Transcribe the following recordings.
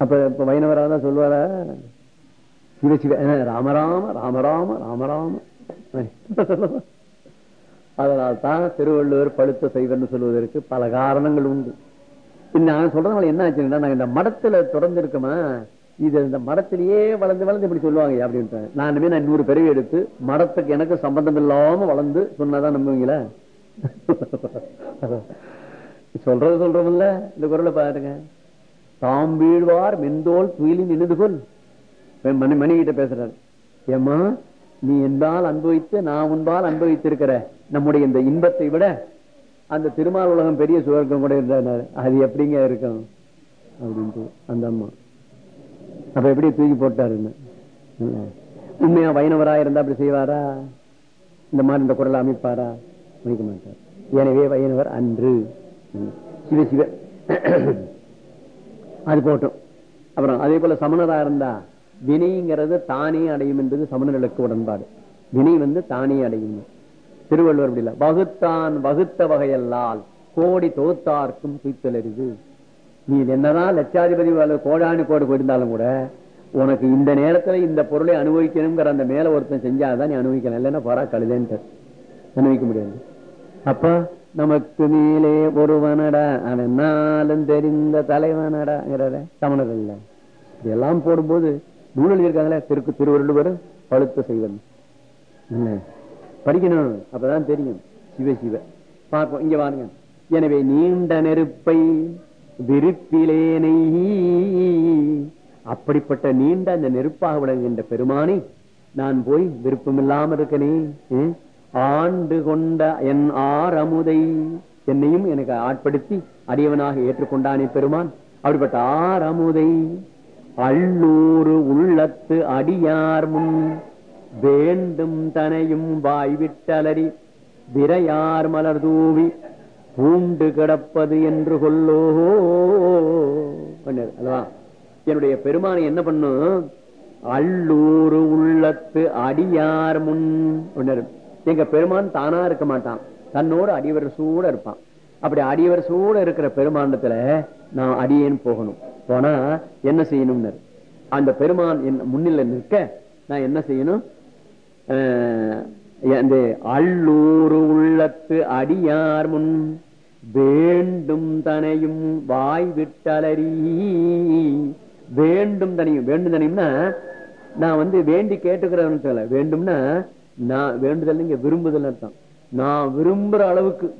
அப்ப இப்ப வைணவராக சொல்லுவாரா? சிவ சிவ ராமராம ராமராம ராமராம அதனால் தான் திருவள்ளுவர் பழுத்த செய்வன்னு சொல்வதற்கு பல காரணங்கள் உண்டு. நான் சொல்றதுனால என்ன ஆச்சுன்னா நாங்க இந்த மடத்துல தொடர்ந்து இருக்கோமா இது இந்த மடத்திலேயே வளர்ந்து வளர்ந்து இப்படி சொல்லுவாங்க அப்படின்ட்டு நானுமே நான் நூறு பிறவி எடுத்து மடத்துக்கு எனக்கு சம்பந்தம் இல்லாம வளர்ந்து சொன்னாதான் நம்புவீங்களா? சொல்றது சொல்றோம்ல இந்த குரலை பாருங்க. தாம் வீழ்வார் மெந்தோல் துயிலின் நின்றுகொள் மணி மணி கிட்ட பேசுறாரு. ஏமா நீ என்பால் அனுபவித்து நான் உன்பால் அனுபவித்திருக்கிற நம்முடைய இந்த இன்பத்தை விட அந்த திருமால் உலகம் பெரிய சுவர்க்கம் கூட இருந்தார் அது எப்படிங்க இருக்கும்? அப்படின்ட்டு அந்த அம்மா. அப்ப எப்படி தூக்கி போட்டாருன்னு? உண்மையா வைணவரா இருந்தா அப்படி செய்வாரா? இந்த மாதிரி இந்த குரலை அமைப்பாரா? அமைக்க மாட்டார். எனவே வைணவர் அன்று. சிவ சிவ. அது போட்டும். அப்புறம் அதே போல சமணரா இருந்தா வினைங்கிறது தானே அடையும் என்பது சமணர்களுக்கு உடன்பாடு. வினை வந்து தானே அடையும். திருவள்ளுவர் அப்படி இல்லை. வகுத்தான் வகுத்த வகையல்லால் கோடி தொகுத்தார்க்கும் துய்த்தலரிது நீ என்னதான் லட்சாதிபதி கோடானு கோடி கோடு போயிருந்தாலும் கூட உனக்கு இந்த நேரத்துல இந்த பொருளை அனுபவிக்கணுங்கிற அந்த மேல ஒருத்தன் செஞ்சாதான் நீ அனுபவிக்கணும் இல்லைன்னா பரா கழுதேன்ட்டு அனுபவிக்க முடியாது. அப்ப நமக்கு மேலே ஒருவனடா அவன் நாளும் தெரிந்த தலைவனடாங்கிறத தமிழர் இல்ல இதெல்லாம் போடும்போது நூல் எழுதியிருக்காங்களே திருக்கு திருவள்ளுவர் பழுத்த செய்வன். என்ன? படிக்கணும் அப்பதான் தெரியும். சிவ சிவ. பார்ப்போம் இங்க பாருங்க எனவே நீண்ட நெருப்பை விருப்பிலேனை அப்படிப்பட்ட நீண்ட அந்த நெருப்பாக விளங்குகின்ற பெருமானை நான் போய் விருப்பம் இல்லாமல் இருக்கனே ஆண்டு கொண்ட என் ஆர் அமுதை என்னையும் எனக்கு ஆட்படுத்தி அடியவனாக ஏற்றுக்கொண்டானே பெருமான். அப்படிப்பட்ட ஆர் அமுதை உள்ளத்து அடியார் முன் வேண்டும் தனையும் வாய்விட்டலறி விரையார் மலர் தூவி பூண்டு கிடப்பது என்று கொல்லோ. அல்லவா? என்னுடைய பெருமானை என்ன பண்ணும்? அள்ளூறு உள்ளத்து அடியார் முன் ஒண்ணாரு எங்க பெருமான் தானா இருக்க மாட்டான். தன்னோடு அடிவர் சூட இருப்பான். அப்படி அடியவர் சூட இருக்கிற பெருமாண்டத்துல நான் அடியேன்னு போகணும். போனா என்ன செய்யணும்னு? அந்த பெருமான் என் முன்னில நிற்க நான் என்ன செய்யணும்? அஹ், அந்த அள்ளூரு உள்ளத்து அடியார் முன் வேண்டும் தனையும் வாய் விட்டலறி. வேண்டும் தனியும் வேண்டும் தனியும்னா நான் வந்து வேண்டி கேட்டுக்கிறேன்னு சொல்ல வேண்டும்னா நான் வேண்டுதல் இங்க விரும்புதல் அர்த்தம். நான் விரும்புற அளவுக்கு.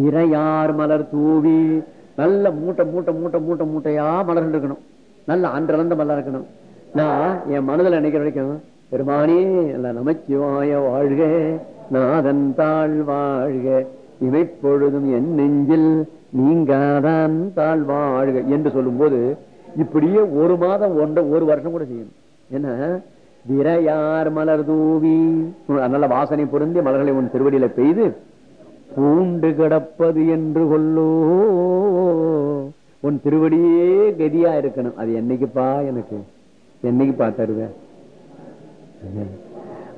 விரையார் மலர் தூவி நல்ல மூட்டை மூட்டை மூட்டை மூட்டை மூட்டையா மலர்ந்து இருக்கணும். நல்ல அன்றளந்த மலர் இருக்கணும். நான் என் மனதில் நினைக்கிற வரைக்கும் பெருமானே நல்ல நமச்சிவாய வாழ்க நாதன் தாழ் வாழ்க இமைப்பொழுதும் என் நெஞ்சில் நீங்காதான் தாழ் வாழ்க என்று சொல்லும் போது இப்படியே ஒரு மாதம் ஒன்ற ஒரு வருஷம் கூட செய்யணும். என்ன? விரையார் மலர் தூவி. நல்ல வாசனை பொருந்தி மலர்களை உன் திருவடியில பெய்து பூண்டு கிடப்பது என்று கொள்ளோ. உன் திருவடியே கதியா இருக்கணும். அது என்னைக்குப்பா எனக்கு? என்னைக்கு தருவேன்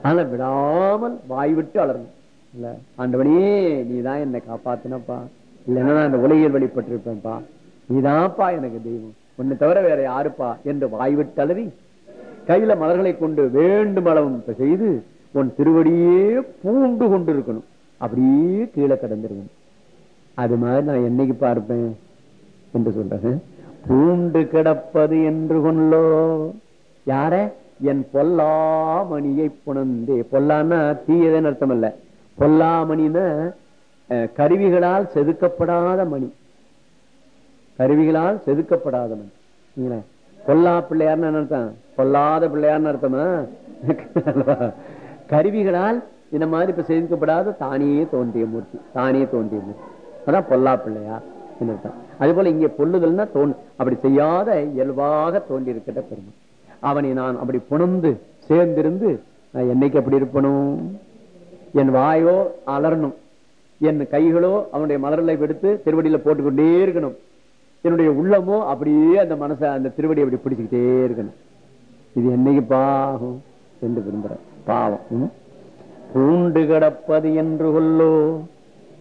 ஆனா விடாமல் வாய் விட்டு அலறணும். இல்ல ஆண்டவனே நீதான் என்னை காப்பாத்தினப்பா. இல்லைன்னா நான் இந்த உலகில் வழிபட்டிருப்பேன்ப்பா. நீதான்ப்பா எனக்கு தெய்வம். உன்னை தவிர வேற யாருப்பா? என்று வாய் விட்டு அலறி கையில மலர்களை கொண்டு வேண்டும் அளவும் செய்து உன் திருவடியே பூண்டு கொண்டு இருக்கணும் அப்படியே கீழே கடந்திருக்கணும் அது மாதிரி நான் என்னைக்கு பார்ப்பேன்? என்று சொல்றேன் பூண்டு கிடப்பது என்று கொள்ளோ. யார? என் பொல்லாமணியை புணந்தே பொல்லான்னா தீயதன் அர்த்தம் இல்ல பொல்லாமணின்னா கருவிகளால் செதுக்கப்படாத மணி. கருவிகளால் செதுக்கப்படாத மணி. பொல்லா பிள்ளையார்னு என்ன அர்த்தம்? பொல்லாத பிள்ளையான்னு அர்த்தமா? கருவிகளால் இந்த மாதிரி இப்ப செதுக்கப்படாத தானியே தோன்றிய மூர்த்தி. தானியே தோன்றிய மூர்த்தி. அதான் பொல்லா பிள்ளையா அர்த்தம். அது போல இங்கே பொல்லுதல்னா தோன் அப்படி செய்யாத இயல்பாக தோன்றி இருக்கிற பெருமை அவனை நான் அப்படி புணர்ந்து சேர்ந்திருந்து நான் என்னைக்கு அப்படி இருப்பனும் என் வாயோ அலறணும். என் கைகளோ அவனுடைய மலர்களை எடுத்து திருவடியில போட்டுக்கொண்டே இருக்கணும். என்னுடைய உள்ளமோ அப்படியே அந்த மனசை அந்த திருவடி அப்படி பிடிச்சுக்கிட்டே இருக்கணும். இது என்னைக்கு பாகும் என்று விரும்புற பாவம். பூண்டு கிடப்பது என்று கொல்லோ.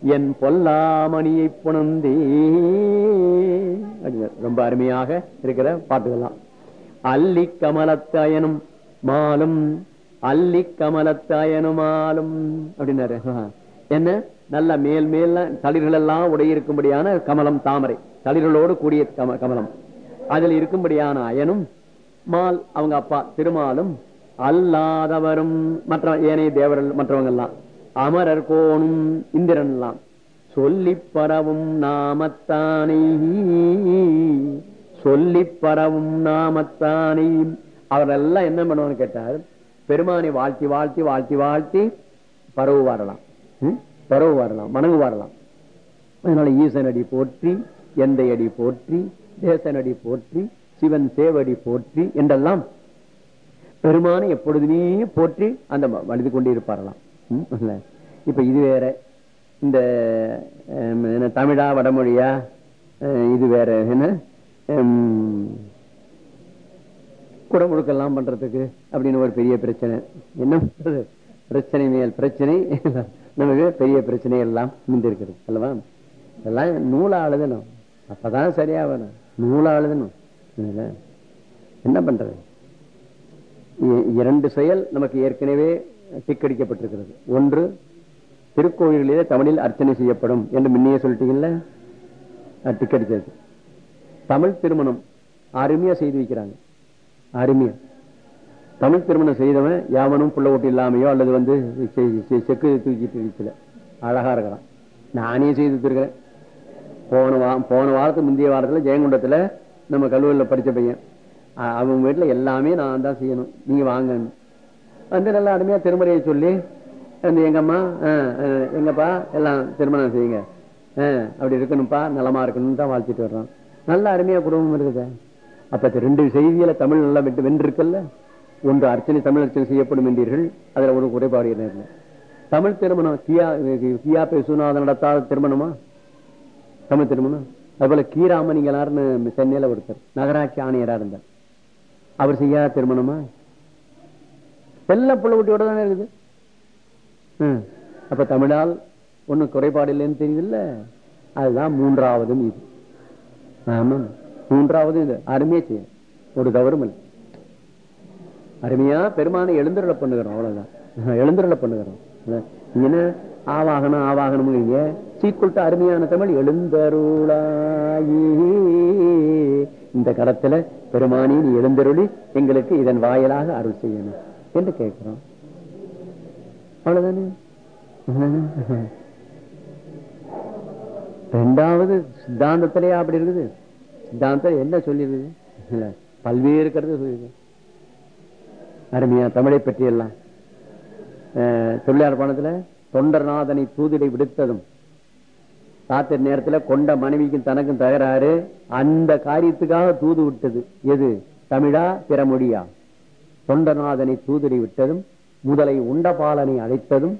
என் பொல்லாமணியை புணந்தே ரொம்ப அருமையாக இருக்கிற பாட்டுகள்லாம். அல்லி கமலத்தாயனும் மாலும் அல்லி கமலத்தாயனும் மாலும் அப்படின்னாரு என்ன? நல்ல மேல் மேல் தளிர்கள் எல்லாம் உடையிருக்கும்படியான கமலம் தாமரை. தளிர்களோடு கூடிய கம- கமலம். அதில் இருக்கும்படியான அயனும் மால் அவங்க அப்பா திருமாலும் அல்லாதவரும் மற்ற ஏனைய தேவர்கள் மற்றவங்க எல்லாம் அமரர் கோணும் இந்திரன் எல்லாம் சொல்லி பரவும் நாமத்தானே. சொல்லி பரவும் நாமத்தானே. அவரெல்லாம் என்ன பண்ணுவான்னு கேட்டார் பெருமானை வாழ்த்தி வாழ்த்தி வாழ்த்தி வாழ்த்தி பரவு வரலாம் பரவு வரலாம் மணங்கு வரலாம் அதனால ஈசனடி போற்றி எந்தை அடி போற்றி தேசனடி போற்றி சிவன் சேவடி போற்றி என்றெல்லாம் பெருமானை எப்பொழுதுமே போற்றி அந்த வலிது வழுது இருப்பாரலாம் இப்ப இது வேற. இந்த தமிழா வடமொழியா? இது வேற. என்ன? குடமுழுக்கெல்லாம் பண்றதுக்கு அப்படின்னு ஒரு பெரிய பிரச்சனை. என்ன பண்றது? பிரச்சனை மேல் பிரச்சனை. நமக்கு பெரிய பிரச்சனை எல்லாம் மிந்திருக்கிறது அல்லவா? இதெல்லாம் நூலா எழுதணும். அப்பதான் சரியா வரும் நூலா எழுதணும். என்ன பண்றது? இரண்டு செயல் நமக்கு ஏற்கனவே டிக்கடிக்கப்பட்டிருக்கிறது ஒன்று திருக்கோயில்களிலே தமிழில் அர்ச்சனை செய்யப்படும் என்று முன்னையே சொல்லிட்டீங்கல்ல? டிக்கடிச்சது தமிழ் திருமணம் அருமையா செய்து வைக்கிறாங்க. அருமையா. தமிழ் திருமணம் செய்தவன் யாவனும் புள்ள ஓட்டு இல்லாமையோ அல்லது வந்து செ- செக்கு தூக்கிட்டு இருக்கல அழகா இருக்கிறான். நானே செய்து வச்சிருக்கிறேன் போன வா போன வாரத்துக்கு முந்தைய வாரத்துல ஜெயங்குண்டத்தில் நம்ம கல்லூரியில் படிச்ச பையன். அவங்க வீட்டில் வீட்டுல எல்லாமே நான் தான் செய்யணும். நீங்க வாங்கன்னு வந்து நல்லா அருமையா திருமறையை சொல்லி அந்த எங்க அம்மா எங்கப்பா எல்லாம் திருமணம் செய்யுங்க. அப்படி இருக்கணும்ப்பா நலமா இருக்கணும்னு தான் வாழ்த்திட்டு வர்றான் நல்ல அருமையா குடும்பம் இருக்குது. அப்ப ரெண்டு செய்தியில் தமிழ் நல்லா விட்டு வென்றிருக்கல்ல? ஒன்று அர்ச்சனை தமிழ் அர்ச்சனை செய்யப்படும் என்றீர்கள். அதுல ஒரு குறைபாடு என்ன இல்லை. தமிழ் திருமணம் கியா கியா பேசுநாதன் நடத்தாத திருமணமா? தமிழ் திருமணம்? அதுபோல கீராமணிங்களார்னு சென்னையில ஒருத்தர் நகராட்சி ஆணையரா இருந்தார். அவர் செய்யாத திருமணமா? எல்லாம் புள்ள குட்டியோட தானே இருக்குது. அப்ப தமிழால் ஒண்ணும் குறைபாடு இல்லைன்னு தெரியுதுல்ல? அதுதான் மூன்றாவதும் இது ஆமா மூன்றாவது இது. அருமையா செய்யும் ஒரு தவறும் இல்லை. அருமையா பெருமான எழுந்துருளை பண்ணுகிறோம் அவ்வளவுதான். எழுந்துருளை பண்ணுகிறோம். என்ன ஆவாகனம் ஆவாகனம் சீக்குள்ட்ட அருமையான தமிழ் எழுந்தருளாயி. இந்த கடத்துல பெருமானி நீ எழுந்தருளி எங்களுக்கு இதன் வாயிலாக அருள் செய்யணும் என்று கேட்கிறோம். அவ்வளவுதானே? ரெண்டாவது சித்தாந்தத்திலேயே அப்படி இருக்குது. சித்தாந்தம் என்ன சொல்லிருக்குது பல்வேறு கருத்து சொல்லியிருக்கு. அருமையா தமிழை பற்றி எல்லாம் அஹ், தொழிலாளர் தொண்டர்நாதனை தூதிடை விடுத்ததும். ராத்திரி நேரத்துல கொண்ட மனைவிக்கும் தனக்கும் தகராறு அந்த காரியத்துக்காக தூது விட்டது. எது? தமிழா பிற மொழியா தொண்டநாதனை தூதிடை விட்டதும் முதலை உண்டபாலனை அழைத்ததும்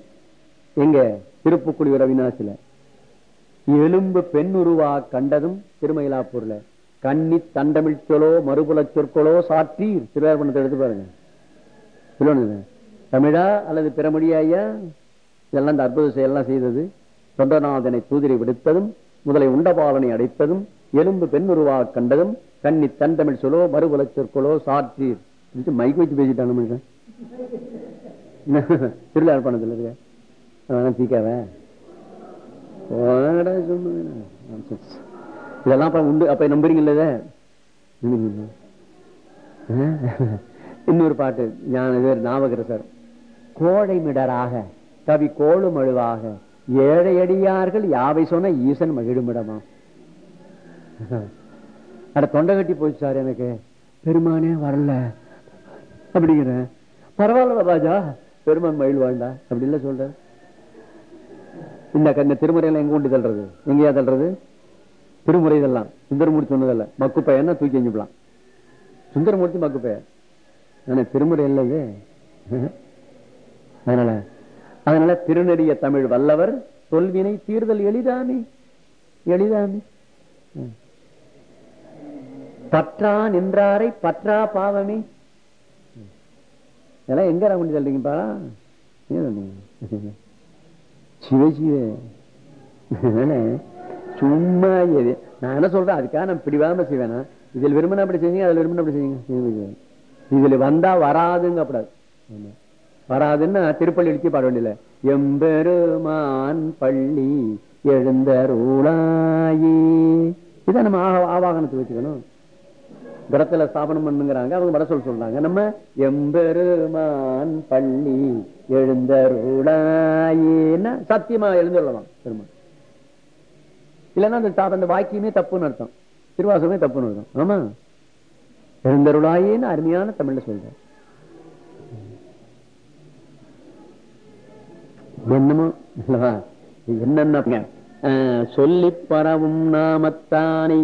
எங்க திருப்புக்குடி ரவிநாசில. எலும்பு பெண் உருவா கண்டதும் திருமயிலாப்பூர்ல. கன்னி தண்டமிழ் சொலோ மறுபுலச் சொற்களோ சாற்றி திருவேற்பணத்தை எடுத்து பாருங்க. சொல்லுங்க. தமிழா அல்லது பிற மொழியா இதெல்லாம் இந்த அற்புத செயலாம் செய்தது. தொண்டநாதனை தூதிரை விடுத்ததும் முதலை உண்டபாலனை அடைத்ததும் எலும்பு பெண் உருவாக கண்டதும் தன் தமிழ் சொலோ மறுபுலச் சொற்களோ சாற்றீர். மைக் வச்சு பேசிட்டான மனுஷன் பண்ணதில்ல இருக்க தீக்காவ இதெல்லாம் உண்டு. அப்ப நம்புறீங்கல்ல இன்னொரு பாட்டு. ஞான ஞாபகம் சார் கோழை மிடராக கவி கோளும் அழுவாக ஏழையடியார்கள் யாவை சொன்ன ஈசன் மகிழுமிடமா? அட தொண்டை கட்டி போச்சு சார் எனக்கு. பெருமானே வரல. அப்படிங்கிறேன் பரவாயில்ல ராஜா பெருமான் மயில் வாழ்ந்தா. அப்படி இல்ல சொல்ற. இந்த இந்த திருமுறையில எங்க உண்டு தள்ளுறது? எங்கேயா தள்ளுறது? திருமுறை இதெல்லாம். சுந்தரமூர்த்தி சொன்னதல்ல. மக்குப்பையன்னா தூக்கி எஞ்சிப்பலாம் சுந்தரமூர்த்தி மக்குப்பைய ஆனா திருமுறை இல்ல இது அதனால அதனால திருநெடிய தமிழ் வல்லவர் சொல்வினை தீர்தல் எளிதாமே எளிதாமே. பற்றா நின்றாரை பற்றா பாவமே. இதெல்லாம் எங்க ராமண்டி தள்ளுறீங்கப்பா ஏன் சிவ சிவ. சும்மா எது நான் என்ன சொல்றேன்? அதுக்காக நான் பிடிவாம செய்வேனா? இதில் விரும்பினா அப்படி செய்யுங்க அதுல விரும்பினா அப்படி செய்யுங்க இதுல வந்தா வராதுங்க அப்படாது வராதுன்னா திருப்பள்ளி எழுச்சி பாட வேண்டியல எம்பெருமான் பள்ளி எழுந்தருளாயே. இதை நம்ம ஆவாகனத்தை வச்சுக்கணும். கிரத்துல ஸ்தாபனம் பண்ணுங்கிறாங்க அவங்க வட சொல் சொல்றாங்க. நம்ம எம்பெருமான் பள்ளி எழுந்தருளாயேன்னா சத்தியமா எழுந்துள்ளலாம் பெருமான். இல்லைன்னா அந்த அந்த வாக்கியமே தப்புன்னு அர்த்தம். திருவாசமே தப்புன்னு அர்த்தம். ஆமா. எழுந்தருளாயேன்னு அருமையான தமிழ்ல சொல்றேன் என்னமோ? என்னென்ன சொல்லி பரவும் நாமத்தானை.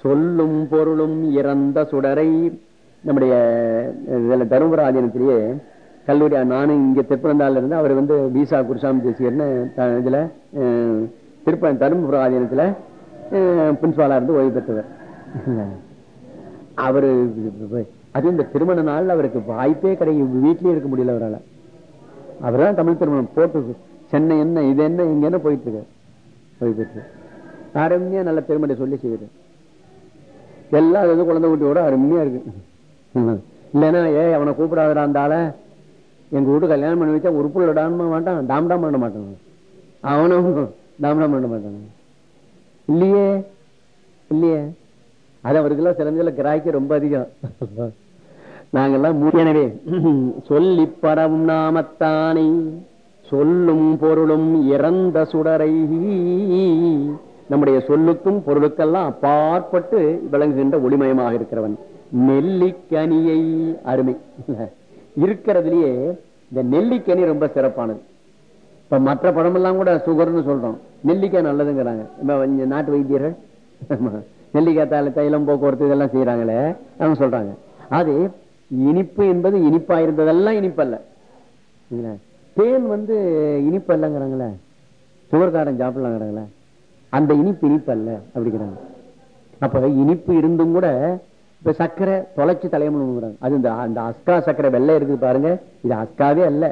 சொல்லும் பொருளும் இறந்த சுடரை. நம்முடைய இதுல தருமபுராதீனத்திலேயே கல்லூரி நானும் இங்க திருப்பரந்தால இருந்து அவர் வந்து பீசா குருசாமி தேசியர்னு த- இதுல திருப்ப தருமபுர ஆதீனத்துல பிரின்சிபாலா இருந்து ஓய்வு பெற்றவர். அவரு அது இந்த திருமண நாள் அவருக்கு வாய்ப்பே கிடைக்கும் வீட்லயே இருக்க முடியல அவரால். அவர்தான் தமிழ் திருமணம் போட்டு சென்னை என்ன இது என்ன இங்க என்ன போயிட்டு இருக்க? போயிட்டு இருக்கு. அருமையா நல்ல பெருமையை சொல்லி செய்யுது எல்லா இது குழந்தை குட்டியோட அருமையா இருக்கு. இல்லைன்னா ஏ அவனை கூப்பிடாதடா இருந்தால எங்க வீட்டு கல்யாணம் பண்ணி வச்சா உறுப்புள்ள டான்மா மாட்டான் டாம்டாம் பண்ண மாட்டான். அவனும் டாம்டாம் பண்ண மாட்டான். இல்லையே? இல்லையே? அது அவருக்கெல்லாம் சிறந்ததுல கிராய்க்கு ரொம்ப அதிகம். நாங்கெல்லாம் எனவே சொல்லி பரவும் நாமத்தானை சொல்லும் பொருளும் இறந்த சுடரை. நம்முடைய சொல்லுக்கும் பொருளுக்கெல்லாம் அப்பாற்பட்டு விளங்குகின்ற ஒளிமயமாக இருக்கிறவன். நெல்லிக்கனியை அருமை. இருக்கிறதுலயே இந்த நெல்லிக்கனி ரொம்ப சிறப்பானது. இப்ப மற்ற பழமெல்லாம் கூட சுகர்னு சொல்றோம். நெல்லிக்காய் நல்லதுங்கிறாங்க. இப்ப நாட்டு வைத்தியர்கள். நெல்லிக்காய் தால தைலம் போக்குவரத்து இதெல்லாம் செய்யறாங்களே அவங்க சொல்றாங்க. அது இனிப்பு என்பது இனிப்பா இருந்ததெல்லாம் இனிப்பல்ல தேன் வந்து இனிப்பு அல்லங்கிறாங்களே சுகர்காரன் சாப்பிடலாங்கிறாங்களே. அந்த இனிப்பு இனிப்பு அல்ல அப்படிங்கிறாங்க. அப்ப இனிப்பு இருந்தும் கூட இப்ப சர்க்கரை தொலைச்சு தலையணுங்கிறாங்க அது இந்த அந்த அஸ்கா சர்க்கரை வெள்ளை இருக்குது பாருங்க. இது அஸ்காவே அல்ல.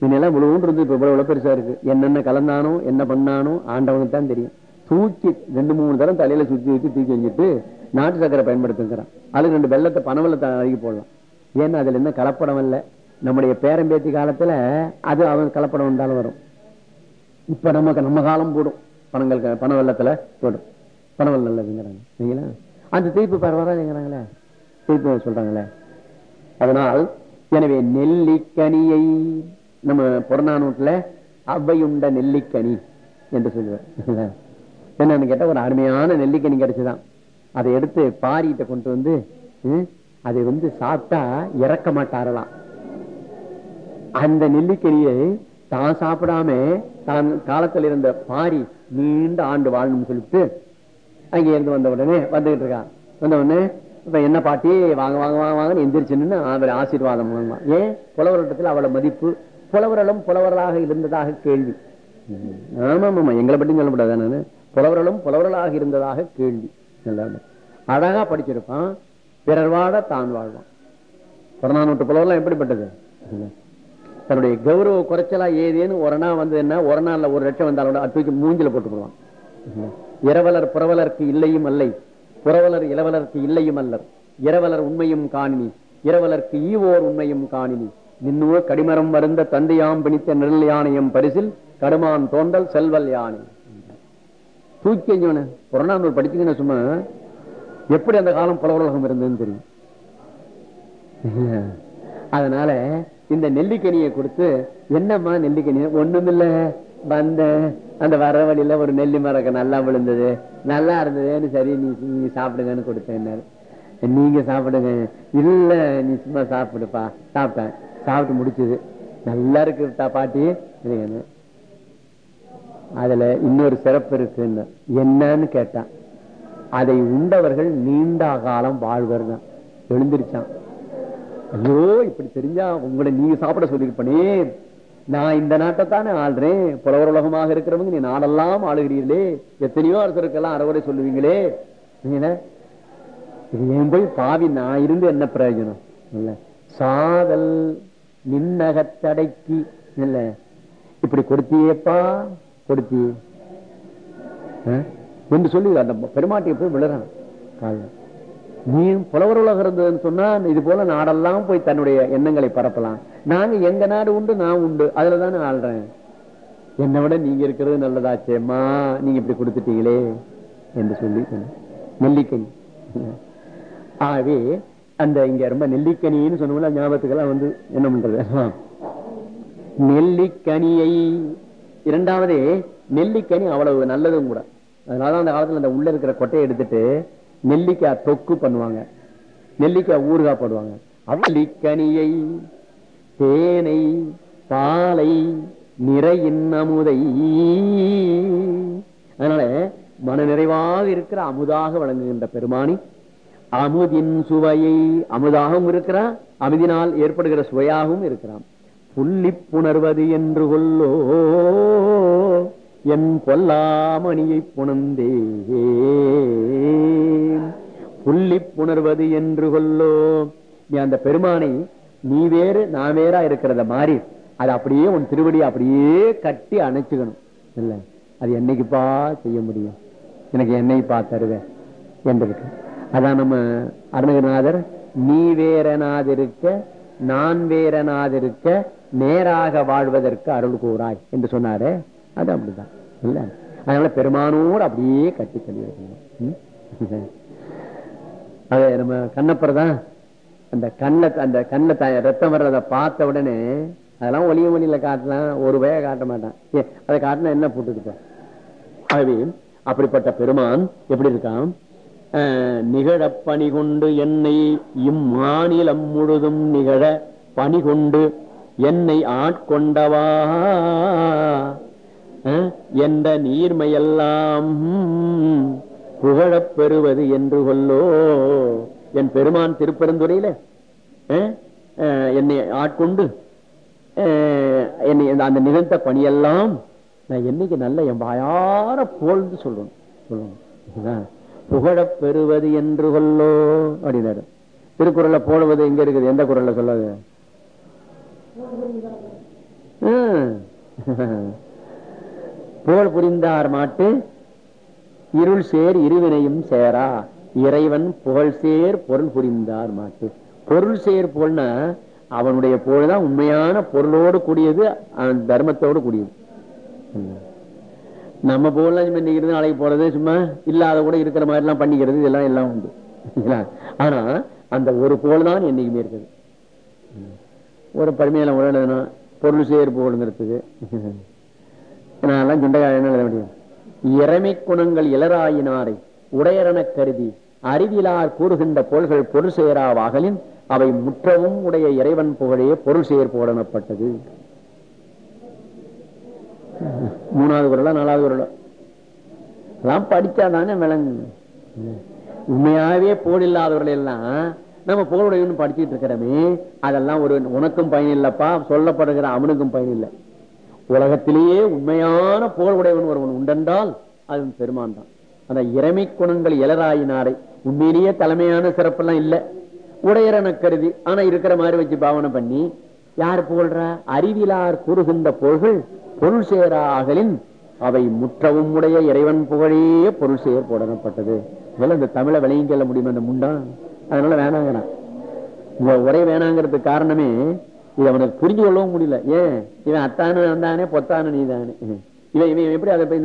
முன்னெல்லாம் முழுவதும் இருந்து இப்ப இவ்வளவு பெருசா இருக்கு. என்னென்ன கலந்தானோ என்ன பண்ணானோ ஆண்டவனுக்கு தான் தெரியும். தூக்கி ரெண்டு மூணு தரம் தலையில சுத்தி வச்சு தூக்கி வச்சுட்டு நாட்டு சக்கரை பயன்படுத்துங்கிறான் அதுக்கு ரெண்டு வெள்ளத்தை பனவெள்ளத்தை அழுகி போடலாம். ஏன்னா அதுல என்ன கலப்படம் இல்லை. நம்முடைய பேரம்பேத்தி காலத்துல அது அவன் கலப்படம் வந்தாலும் வரும். இப்ப நமக்கு நம்ம காலம் போடும். பணங்கள் க- பண வெள்ளத்துல போடும். பணவெல் நல்லதுங்கிறாங்க. சரிங்களா? அந்த தீர்ப்பு பரவாயில்லைங்கிறாங்களே தீர்ப்பு சொல்றாங்களே. அதனால் எனவே நெல்லிக்கனியை நம்ம புறநானூட்டுல அவ்வையுண்ட நெல்லிக்கனி என்று சொல்லுவார். என்னன்னு கேட்டா ஒரு அருமையான நெல்லிக்கனி கிடைச்சுதான். அதை எடுத்து பாரிட்ட கொண்டு வந்து அதை வந்து சாப்பிட்டா இறக்க மாட்டாரலாம் அந்த நெல்லிக்கனியை தான் சாப்பிடாம தான் காலத்தில் இருந்த பாரி நீண்ட ஆண்டு வாழணும்னு சொல்லிட்டு அங்க இருந்து வந்த உடனே வந்துகிட்டு இருக்கான். வந்த உடனே இப்ப என்ன பாட்டி வாங்க வாங்க வாங்க வாங்கன்னு எந்திரிச்சுன்னு அவரை ஆசீர்வாதம் வாங்குவான் ஏன்? புலவரட்டத்தில் அவளை மதிப்பு? புலவரலும் புலவரலாக இருந்ததாக கேள்வி. ஆமா ஆமா எங்களை பற்றி சொல்லக்கூடாது நானு. புலவரலும் புலவரலாக இருந்ததாக கேள்வி. அழகா படிச்சிருப்பான். பிறர் வாழ தான் வாழ்வான். புறநானூற்று புலவெல்லாம் எப்படிப்பட்டது? தன்னுடைய கௌரவ குறைச்சலா ஏதேன்னு ஒரு நாள் வந்து என்ன ஒரு நாள்ல ஒரு லட்சம் வந்தாலும் தூக்கி மூஞ்சில போட்டு போடுவான் இரவலர் புறவலருக்கு இல்லையும் அல்லை புறவலர் இளவலருக்கு இல்லையும் அல்லர். இரவலர் உண்மையும் காணினி இரவலர்க்கு ஈவோர் உண்மையும் காணினி. நின்னுவ கடிமரம் வருந்த தந்தையாம் பிணித்த நெல் யானையும் பரிசில் கடுமான் தோண்டல் செல்வல் யானை. தூக்கி எஞ்சவன புறநானூறு படிச்சீங்கன்னா சும்மா எப்படி அந்த காலம் புலவலகம் இருந்ததுன்னு தெரியும். அதனால இந்த நெல்லிக்கனியை கொடுத்து என்னம்மா நெல்லிக்கனி? ஒண்ணுமில்ல. வந்த அந்த வர வழியில ஒரு நெல்லி மரக்க நல்லா விழுந்தது. நல்லா இருந்ததுன்னு சரி நீ நீ சாப்பிடுங்கன்னு கொடுத்தேன் நீங்க சாப்பிடுங்க. இல்ல நீ சும்மா சாப்பிடுப்பா. சாப்பிட்டேன். சாப்பிட்டு முடிச்சது. நல்லா இருக்குதா பாட்டி. அதுல இன்னொரு சிறப்பு இருக்குன்னு. என்னன்னு கேட்டான். அதை உண்டவர்கள் நீண்ட காலம் வாழ்வர் தான். எழுந்திருச்சான். ஐயோ இப்படி தெரிஞ்சா உங்களை நீங்க சாப்பிட சொல்லியிருப்பனே. நான் இந்த நாட்டை தானே ஆள்றேன். புலவர் உலகமாக இருக்கிறவங்க நீ நாடெல்லாம் ஆளுகிறீர்களே. எத்தனையோ அரசருக்கெல்லாம் அறவுரை சொல்லுவீங்களே. இது ஏன் போய் பாவி? நான் இருந்து என்ன பிரயோஜனம்? இல்ல. சாதல் நின்னகத்தடைக்கு. இல்ல. இப்படி கொடுத்தியேப்பா. கொடுத்தி? என்று சொல்லி அந்த பெருமாட்டியை போய் விழுறான். காலில் நீ புலவர் உலகம் இருந்ததுன்னு சொன்னா இது போல நாடெல்லாம் போய் தன்னுடைய எண்ணங்களை பரப்பலாம். நாங்க எங்க நாடு உண்டு நான் உண்டு அதுல தானே ஆள்றேன். என்னை விட நீங்க இருக்கிறது நல்லதாச்சேம்மா நீங்க இப்படி கொடுத்துட்டீங்களே என்று சொல்லி. நெல்லிக்கனி. ஆகவே அந்த இங்க ரொம்ப நெல்லிக்கனின்னு சொன்னோம்ல ஞாபகத்துக்கெல்லாம் வந்து என்ன பண்றது? நெல்லிக்கனியை இரண்டாவது நெல்லிக்கனி அவ்வளவு நல்லதும் கூட. அதனாலதான் அந்த காலத்துல அந்த உள்ள இருக்கிற கொட்டையை எடுத்துட்டு நெல்லிக்காய் தொக்கு பண்ணுவாங்க. நெல்லிக்காய் ஊறுகாய் போடுவாங்க. அவளிக்கனியை தேனை பாலை நிறையின் அமுதை. அதனால மன நிறைவாக இருக்கிற அமுதாக வழங்குகின்ற பெருமானி அமுதின் சுவையை அமுதாகவும் இருக்கிறான் அமுதினால் ஏற்படுகிற சுவையாகவும் இருக்கிறான். புள்ளி புணர்வது என்று கொல்லோ. என் கொல்லாமணியை புணந்தே புள்ளி புணர்வது என்று கொல்லோ. நீ அந்த பெருமானை நீ வேறு நான் வேறா இருக்கிறத மாதிரி அது அப்படியே உன் திருவடியை அப்படியே கட்டி அணைச்சுக்கணும். இல்லை அது என்னைக்குப்பா செய்ய முடியும்? எனக்கு என்னை தருவேன் என்றிருக்கு அதான் நம்ம அருணகிரிநாதர் நீ வேறனாதிருக்க நான் வேறனாதிருக்க நேராக வாழ்வதற்கு அருள் கூறாய் என்று சொன்னாரு அது அப்படிதான். இல்ல? அதனால பெருமானோடு அப்படியே கட்டி தள்ளி அது நம்ம கண்ணப்பர் தான் அந்த கண்ணை அந்த கண்ண ரத்தம் வர்றதை பார்த்த உடனே அதெல்லாம் ஒளிய ஒளியில காட்டலாம் ஒரு பய காட்ட மாட்டான். ஏ, அதை காட்டினா என்ன போட்டுக்கிட்ட ஆகவே அப்படிப்பட்ட பெருமான் எப்படி இருக்கான்? நிகழ பணி கொண்டு என்னை இம்மாநிலம் முழுதும் நிகழ பணி கொண்டு என்னை ஆட்கொண்டவா? அஹ், என்ற நீர்மையெல்லாம் புகழப் பெறுவது என்று கொல்லோ என் பெருமான் திருப்பெருந்துறையில என்னை ஆட்கொண்டு என்னை அந்த- நிகழ்ந்த பணியெல்லாம் நான் என்னைக்கு நல்ல என் வாயார போல்ந்து சொல்லணும். சொல்லணும். புகழப் பெறுவது என்று கொல்லோ அப்படின்னாரு. திருக்குறளை போடுவது எங்க இருக்குது? எந்த குரல்ல சொல்லாது? புகழ் புரிந்தார் மாட்டு. இருள் சேர் இருவினையும் சேரா. இறைவன் புகழ் சேர் பொருள் புரிந்தார் மாட்டு. பொருள் சேர் போல்னா அவனுடைய புகழ்தான் உண்மையான பொருளோடு கூடியது தர்மத்தோடு கூடியது. நம்ம போல இன்னைக்கு நாளைக்கு போறது சும்மா இல்லாத கூட இருக்கிற மாதிரி எல்லாம் பண்ணிக்கிறது இதெல்லாம் எல்லாம் உண்டு. ஆனா அந்த ஒரு போல் தான் என்னைக்குமே இருக்குது. ஒரு பருமையில உழனா பொருள் சேர் புகழ்ங்கிறதுக்கு நான் சுண்டைக்காய் எழுத முடியும்? இறைமை குணங்கள் இளராயினாரை உடையரன கருதி அறிவிலார் கூறுகின்ற பொருள்கள் பொருள் சேராவாகலின் அவை முற்றவும் உடைய இறைவன் புகழே பொருள் சேர் போடப்பட்டது மூணாவது குரலா நாலாவது குரலா? எல்லாம் படிச்சாதானே விளங்கு உண்மையாவே போடில்லாதவர்கள் எல்லாம் நம்ம புகழுடையவன் படிச்சுட்டு இருக்கிறோமே. அதெல்லாம் ஒரு உனக்கும் பயன் இல்லப்பா சொல்லப்படுகிற அவனுக்கும் பயன் இல்லை. உலகத்திலேயே உண்மையான புகழுடையவன் ஒருவன் உண்டென்றால் அது பெருமான் தான். அந்த இறைமை குணங்கள் இளராயினாரை உண்மையிலேயே தலைமையான சிறப்பெல்லாம் இல்ல. உடையரன கருதி ஆனா இருக்கிற மாதிரி வச்சு பாவனை பண்ணி யார் புகழ்ற? அறிவிலார் கூறுகின்ற பொருள்கள் பொருள் சேரா அகலின் அவை முற்றவும் உடைய இறைவன் புகழே பொருள் சேர் போடப்பட்டது. இந்த தமிழை விளையும் செல்ல முடியுமா அந்த முண்டா? அதனால வேணாங்கிறான் இந்த உரை வேணாங்கிறதுக்கு காரணமே இது அவனுக்கு புரிஞ்சு கொள்ளவும் முடியல. ஏன்? இவன் அத்தானு வந்தானே பொத்தானு நீ தானே இவன் இவன் எப்படி அதை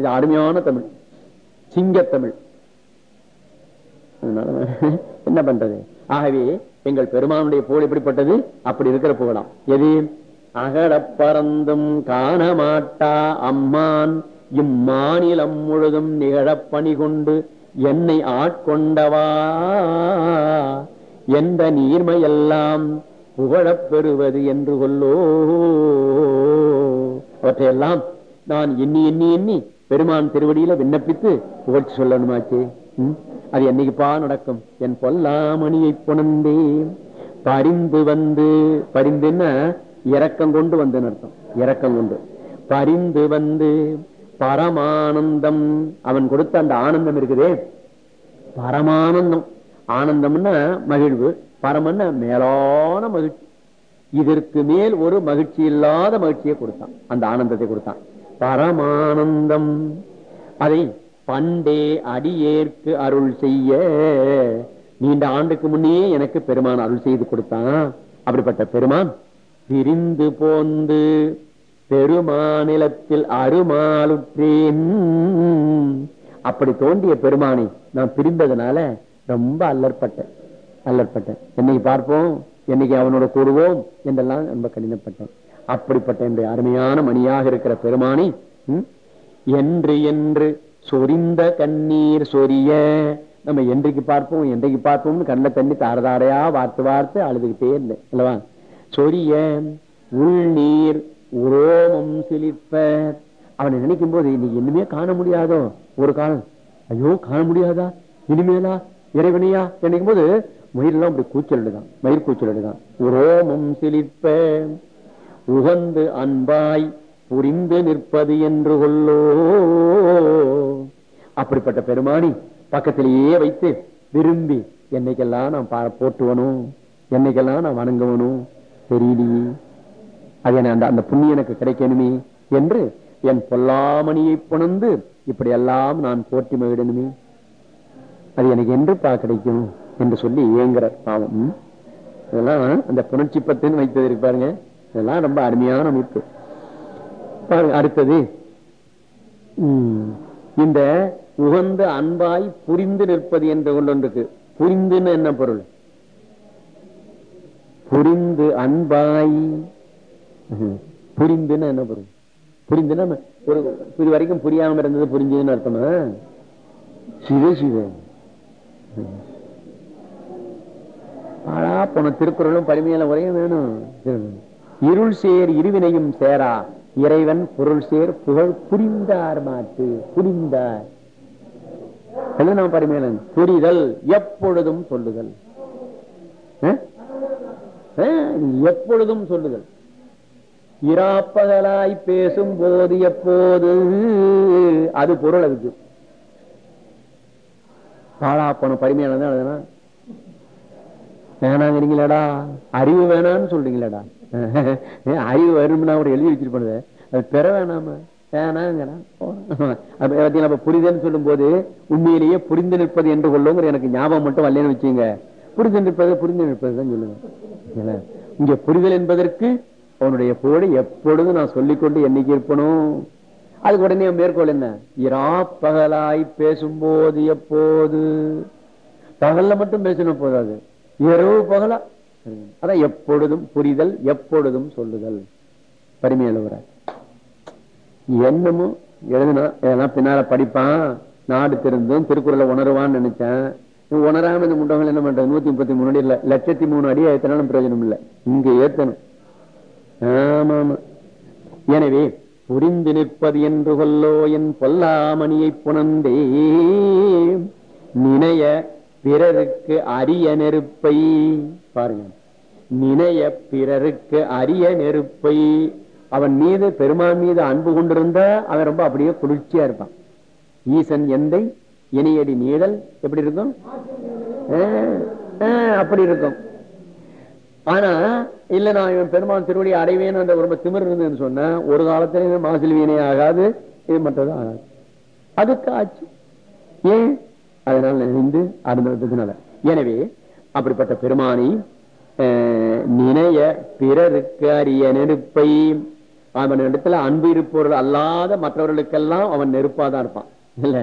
இந்த அருமையான தமிழ். சிங்கத்தமிழ் அதனால என்ன பண்றது? ஆகவே எங்கள் பெருமானுடைய போல் எப்படிப்பட்டது? அப்படி இருக்கிற புகழாம். எது? அகட பறந்தும் காணமாட்டா அம்மான். இம்மாநிலம் முழுதும் நிகழப்பணி கொண்டு என்னை ஆட்கொண்டவா? எந்த நீர்மையெல்லாம் புகழப் பெறுவது என்று கொல்லோ அவற்றையெல்லாம் நான் எண்ணி எண்ணி எண்ணி பெருமான் திருவடியில விண்ணப்பித்து புகழ்ச்சி சொல்லணுமாச்சே. அது என்னைக்குப்பா நடக்கும்? என் பொல்லாமணியை புணர்ந்தே பரிந்து வந்து பரிந்துன்னா இறக்கம் கொண்டு வந்து அர்த்தம். இறக்கம் கொண்டு. பரிந்து வந்து பரமானந்தம். அவன் கொடுத்த அந்த ஆனந்தம் இருக்குதே. பரமானந்தம். ஆனந்தம்னா மகிழ்வு பரமன்னா மேலான மகிழ்ச்சி. இதற்கு மேல் ஒரு மகிழ்ச்சி இல்லாத மகிழ்ச்சியை கொடுத்தான். அந்த ஆனந்தத்தை கொடுத்தான். பரமானந்தம். அதை பண்டே அடியேற்கு அருள் செய்ய நீண்ட ஆண்டுக்கு முன்னே எனக்கு பெருமான் அருள் செய்து கொடுத்தான். அப்படிப்பட்ட பெருமான் விரிந்து போந்து பெருமாநிலத்தில் அருமாலுற்றேன் அப்படி தோண்டிய பெருமானை நான் பிரிந்ததுனால ரொம்ப அல்லற்பட்டேன். அல்லற்பட்டேன். என்னைக்கு பார்ப்போம்? என்னைக்கு அவனோட கூடுவோம் என்றெல்லாம் ரொம்ப கடினப்பட்டேன். அப்படிப்பட்ட இந்த அருமையான மணியாக இருக்கிற பெருமானை என்று என்று சொரிந்த கண்ணீர் சொரிய நம்ம என்றைக்கு பார்ப்போம் என்றைக்கு பார்ப்போம்னு கண்ண தண்ணி தாரதாரையா வார்த்து வார்த்து அழுதுகிட்டே இருந்தேன். அல்லவா? சொரிய உள்நீர் உரோமம் சிலிப்ப அவனை நினைக்கும் போது இன்னைக்கு இன்னுமே காண முடியாதோ? ஒரு காலம் ஐயோ காண முடியாதா? இனிமேலா? இறைவனையா? நினைக்கும் போது மயிரெல்லாம் அப்படி கூச்சலடுதான் மயிர் கூச்சலிடுதான். உரோமம் சிலிப்ப உகந்து அன்பாய் புரிந்து நிற்பது என்று கொள்ளோ. அப்படிப்பட்ட பெருமானி பக்கத்திலேயே வைத்து விரும்பி என்னைக்கெல்லாம் நான் போட்டுவனும் என்னைக்கெல்லாம் நான் வணங்குவனும் தெரியலையே. அது என்ன அந்த புண்ணிய எனக்கு கிடைக்கணுமே என்று என் பொல்லாமணியை புணர்ந்து இப்படி எல்லாம் நான் போட்டி மகிடணுமே அது எனக்கு என்றுப்பா கிடைக்கும் என்று சொல்லி ஏங்குற பாவம். இதெல்லாம் அந்த புணர்ச்சி பத்துன்னு வைத்தது இருக்கு பாருங்க. இதெல்லாம் ரொம்ப அருமையான அமைப்பு. பாருங்க அடுத்தது. இந்த உகந்த அன்பாய் புரிந்து நிற்பது என்ற ஒன்று இருக்கு புரிந்துன்னு என்ன பொருள்? புரிந்து அன்பாய் புரிந்துன்னா என்ன பொருள்? புரிந்துன்னா ஒரு இது வரைக்கும் புரியாம இருந்தது புரிஞ்சுதுன்னு அர்த்தமா? சிவ சிவ. போன திருக்குறளும் பரிமையில உரையும் வேணும். இருள் சேர் இருவினையும் சேரா. இறைவன் பொருள் சேர் புகழ் புரிந்தார் மாட்டு புரிந்தார். அது நம்ம பரிமையிலன் புரிதல் எப்பொழுதும் சொல்லுதல். எப்பொழுதும் சொல்லுதல். இராப்பகலாய் பேசும் போது எப்போது? அது பொருள் அதுக்கு. பாழா பரிமையானதான் பரிமையாளர் அறிவு வேணாம்னு சொல்றீங்களாடா. அறிவு வரும்னா அவர் எழுதி வச்சிருப்பானு அது பெற வேணாமா. வேணாங்கிறான். புரிதல்னு சொல்லும் போது உண்மையிலேயே புரிந்து நிற்பது என்று கொள்ளுங்கிற எனக்கு ஞாபகம் மட்டும் வரலன்னு வச்சுங்க புரிந்து நிற்பது புரிந்து நிற்பது தான் சொல்லுங்க இங்க புரிதல் என்பதற்கு அவனுடைய புகழை எப்பொழுதும் நான் சொல்லிக்கொண்டு என்னைக்கு இருப்பனும் அதுக்கு உடனே மேற்கோள் என்ன? இரா பகலாய் பேசும்போது எப்போது? பகல்ல மட்டும் பேசணும் போதாது. இரவு பகலா? அதான் எப்பொழுதும் புரிதல் எப்பொழுதும் சொல்லுதல். பரிமை எழுவுற என்னமோ எழுதுனா இதெல்லாம் பின்னால படிப்பான் நாடு திருந்தும் திருக்குறளை உணருவான்னு நினைச்சேன். உணராம இந்த முண்டவங்க என்ன பண்றது? நூத்தி முப்பத்தி மூணு அடி இல்ல லட்சத்தி மூணு அடி ஏத்தனாலும் பிரயோஜனம் இல்லை. இங்க ஏத்தணும். எனவே புரிந்து நிற்பது என்று கொல்லோ என் பொல்லாமணியை புணர்ந்தே நினைய பிறருக்கு அரிய நெருப்பை பாருங்க நினைய பிறருக்கு அரிய நெருப்பை அவன் மீது பெருமான் மீது அன்பு கொண்டிருந்த அவன் ரொம்ப அப்படியே குளிர்ச்சியா இருப்பான். ஈசன் எந்தை இணையடி நீழல் எப்படி இருக்கும்? ஆஹ், அப்படி இருக்கும். ஆனா இல்ல நான் இவன் பெருமான் திருவடி அடைவேன் என்ற ஒரு திமிர் இருந்ததுன்னு சொன்ன ஒரு காலத்துல மாசில் வீணே ஆகாது இது மற்றது ஆகாது. அதுக்கு ஆச்சு. ஏன்? அதனால நினைந்து அருந்ததுனால எனவே அப்படிப்பட்ட பெருமானை நினைய பிறருக்கு அறிய நெருப்பை அவன் இடத்துல அன்பு இருப்பவர்கள் அல்லாத மற்றவர்களுக்கெல்லாம் அவன் நெருப்பாதான் இருப்பான். இல்ல?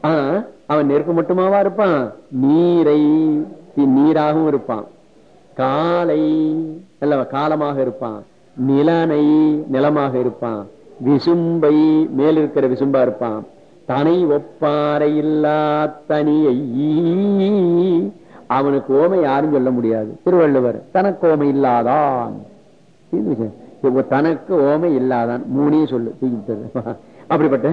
ஆனா அவன் நெருப்பு மட்டுமாவா இருப்பான்? நீரை நீராகவும் இருப்பான். காலை அல்லவா காலமாக இருப்பான். நிலனை நிலமாக இருப்பான். விசும்பை மேல் இருக்கிற விசும்பா இருப்பான். தனை ஒப்பாரை இல்லா தனியை அவனுக்கு ஓமை யாரும் சொல்ல முடியாது. திருவள்ளுவர் தனக்கு ஓமை இல்லாதான். இப்ப தனக்கு ஓமை இல்லாதான். மூணே சொல்லு அப்படிப்பட்ட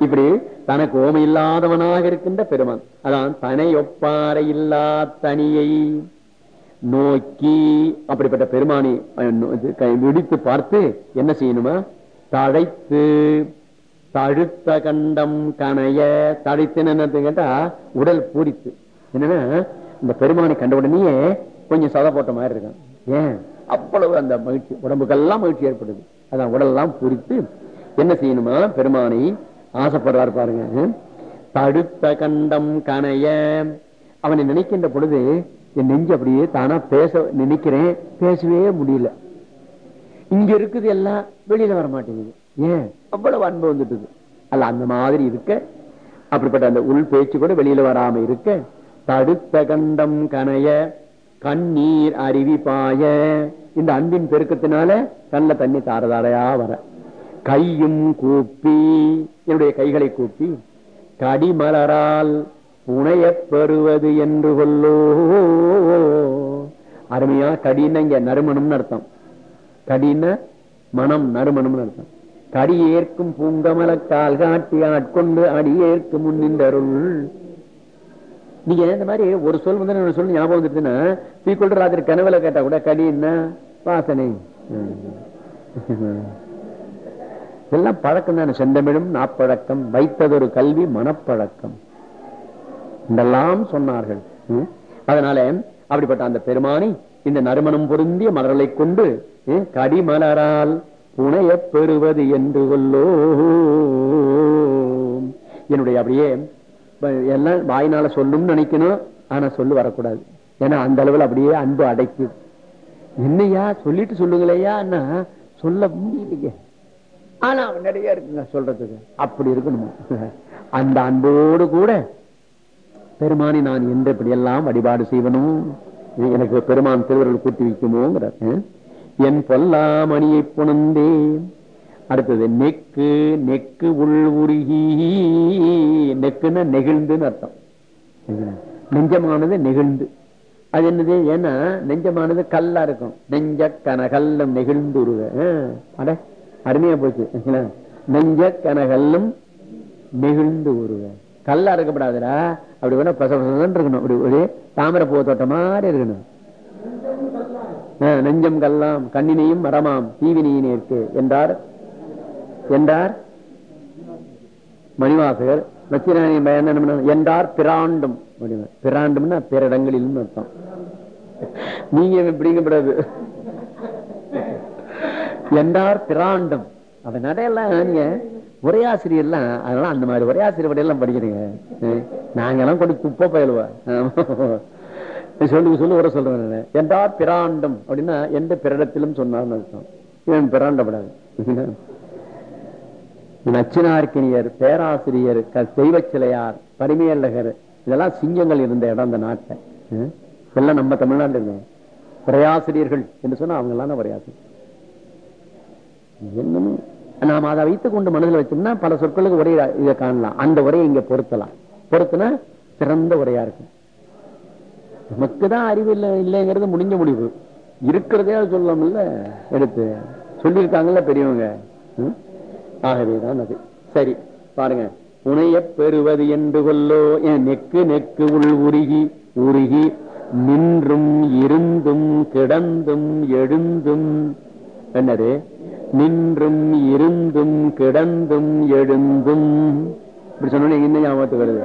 இப்படி தனக்கு ஓமை இல்லாதவனாக இருக்கின்ற பெருமான். அதான் தனை ஒப்பாரை இல்லா தனியை நோக்கி அப்படிப்பட்ட பெருமானி இது கை விடித்து பார்த்து என்ன செய்யணுமா? தழைத்து தழுத்த கண்டம் கனைய தழைத்துன்னு என்னது கேட்டா உடல் பூரித்து. என்னன்னா இந்த பெருமானை கண்ட உடனேயே கொஞ்சம் சதை போட்ட மாதிரி இருக்கான் ஏன்? அவ்வளவு அந்த மகிழ்ச்சி உடம்புக்கெல்லாம் மகிழ்ச்சி ஏற்படுது. அதான் உடல்லாம் பூரித்து என்ன செய்யணுமா? பெருமானை ஆசைப்படுறாரு பாருங்க. தடுத்த கண்டம் கனைய அவனை நினைக்கின்ற பொழுது என் நெஞ்சு அப்படியே தானா பேச நினைக்கிறேன். பேசவே முடியல. இங்க இருக்குது எல்லாம் வெளியில வர மாட்டேங்குது ஏன்? அவ்வளவு அன்பு வந்துட்டுது. அல்ல அந்த மாதிரி இருக்க. அப்படிப்பட்ட அந்த உள் பேச்சு கூட வெளியில வராம இருக்க. தடுத்த கண்டம் கனைய கண்ணீர் அருவி பாய. இந்த அன்பின் பெருக்கத்தினால கண்ணுல தண்ணி தாரதாரையா வர. கையும் கூப்பி என்னுடைய கைகளை கூப்பி கடிமலரால் புனையப் பெறுவது என்று கொல்லோ அருமையா கடின இங்க நறுமணம்னு அர்த்தம். கடின மனம் நறுமணம்னு அர்த்தம். கடி ஏற்கும் பூங்கமல கால் காட்டி ஆட்கொண்டு அடி ஏற்கும் முன்னின்றருள் நீங்க இந்த மாதிரி ஒரு சொல் வந்து சொல் ஞாபகம் வந்துருச்சுன்னா தீக்குள் ராத்திரி கனவுல கேட்டா கூட கடி என்ன? வாசனை. எல்லாம் பழக்கம் தானே செந்தமிழும் நாப்பழக்கம் வைத்ததொரு கல்வி மனப்பழக்கம். இதெல்லாம் சொன்னார்கள். அதனால அப்படிப்பட்ட அந்த பெருமானை இந்த நறுமணம் பொருந்திய மலர்களை கொண்டு கடிமலரால் புனைய பெறுவது என்று கொல்லோ என்னுடைய அப்படியே எல்லாம் வாயினால சொல்லும்னு நினைக்கணும் ஆனா சொல்லு வரக்கூடாது. ஏன்னா அந்த அளவுல அப்படியே அன்பு அடைக்குது என்னையா சொல்லிட்டு சொல்லுங்களையா சொல்ல முடியலையே. ஆனா நிறைய இருக்குங்க சொல்றதுக்கு. அப்படி இருக்கணும்? அந்த அன்போடு கூட பெருமானி நான் என்று இப்படி எல்லாம் வழிபாடு செய்வனும் எனக்கு பெருமான் திருவருள் கூட்டி வைக்குமோங்கிறார். என் பொல்லாமணியை புணந்தேன் அடுத்தது நெக்கு நெக்கு உள் உருகி நெக்குன்னா நெகிழ்ந்துன்னு அர்த்தம். நெஞ்சமானது நெகிழ்ந்து. அது என்னது? ஏன்னா நெஞ்சமானது கல்லா இருக்கும். நெஞ்ச கனகல்லும் நெகிழ்ந்து உருக. அட அருமையா போச்சு. நெஞ்ச கனகல்லும் நெகிழ்ந்து உருவேன் கல்லா அறுக்கப்படாதுடா அப்படி வேணா பச இருக்கணும். அப்படி ஒரு தாமரை பூ தோட்ட மாதிரி இருக்கணும். நெஞ்சம் கல்லாம் கண்ணினையும் மரமாம் தீவினியினேற்கு என்றார். என்றார். மணிவாசகர் நச்சினாயன் என்ன என்றார் பிராண்டும். பிராண்டும்னா பிற இடங்களிலும் அர்த்தம். நீங்க பிடிக்கப்படாது. என்றார் பிராண்டும். அவ நடையெல்லாம் நீங்க உரையாசிரியர்லாம் அதனால அந்த மாதிரி உரையாசிரியர் வரையெல்லாம் படிக்கிறீங்க நாங்கெல்லாம் கொண்டு குப்பை பயிலுவா. சொல்லு சொல்லு உரை சொல்றேன் நானு. என்றார் பிராண்டும் அப்படின்னா எந்த பிறடத்திலும் சொன்னார்னு அர்த்தம். இவன் பிராண்டப்படாது. நச்சினார்க்கினியர் பேராசிரியர் க- சிலையார் பரிமையல்லகர் இதெல்லாம் சிங்கங்கள் இருந்த இடம் அந்த நாட்டை இதெல்லாம் எல்லாம் நம்ம தமிழ்நாட்டில் இருந்தோம் உரையாசிரியர்கள் என்று சொன்னா அவங்க எல்லாம் உரையாசிரியர் என்னன்னு நாம் அதை வைத்துக் கொண்டு மனதில் வச்சோம்னா பல சொற்களுக்கு ஒரே இதை காணலாம். அந்த உரையை இங்க பொருத்தலாம். பொருத்தினா சிறந்த உரையா இருக்கும். நமக்கு தான் அறிவு இல்லை இல்லைங்கிறது முடிஞ்ச முடிவு. இருக்கிறதே அது எடுத்து. சொல்லியிருக்காங்கல்ல பெரியவங்க. ஆகவேதான் அது. சரி பாருங்க. புனையப் பெறுவது என்று கொல்லோ என் நெக்கு நெக்கு உள் உருகி உருகி நின்றும் இருந்தும் கிடந்தும் எழுந்தும். என்னது? நின்றும் இருந்தும் கிடந்தும் எழுந்தும். இப்படி சொன்ன என்ன ஞாபகத்துக்கு வருது.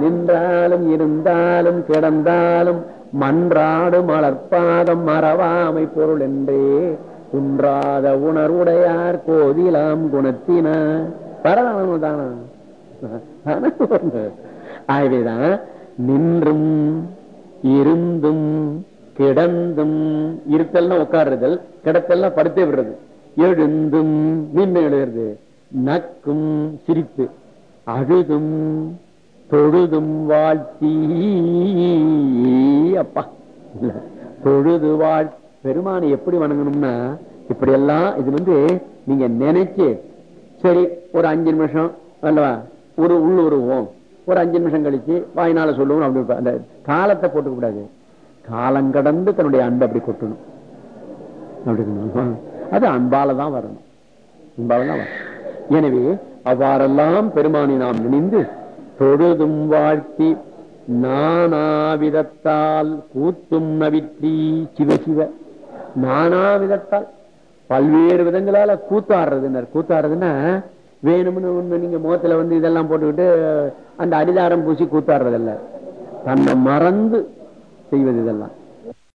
நின்றாலும் இருந்தாலும் கிடந்தாலும் மன்றாடு மலர்பாதம் மறவாமை பொருள் என்றே குன்றாத உணர்வுடையார் கோதிலாம் குணத்தின. பரவாயில்ல தானா? ஆகவேதான் நின்றும் இருந்தும் கிடந்தும் இருத்தல்னா உட்காடுறதல் கிடத்தல்னா படுத்தே விடுறது. எழுந்தும் மீண்டும் எழுதுறது நக்கும் சிரித்து அழுதும் தொழுதும் வாழ்த்தி. அப்பா. தொழுது வாழ் பெருமானை எப்படி வணங்கணும்னா இப்படி எல்லாம் இது வந்து நீங்க நினைச்சு சரி ஒரு அஞ்சு நிமிஷம் அல்லவா? ஒரு உள்ளுருவோம். ஒரு அஞ்சு நிமிஷம் கழிச்சு வாய்னால சொல்லுவோம் அப்படி அந்த காலத்தை போட்டுக்க கூடாது. காலம் கடந்து தன்னுடைய அன்பை அப்படி கொட்டணும். அது அன்பால தான் வரணும். அன்பால தான் வரணும். எனவே அவ்வாறெல்லாம் பெருமானை நாம் நினைந்து தொழுதும் வாழ்த்தி நானாவிதத்தால் கூத்தும் நவிற்றி சிவ சிவ. நானாவிதத்தால் பல்வேறு விதங்களால கூத்தாடுறதுனர். கூத்தாடுறதுன்னா வேணும்னு ஒண்ணு நீங்க முகத்துல வந்து இதெல்லாம் போட்டுக்கிட்டு அந்த அடிதாரம் பூசி கூத்தாடுறதில்ல. தன்னை மறந்து செய்வது இதெல்லாம்.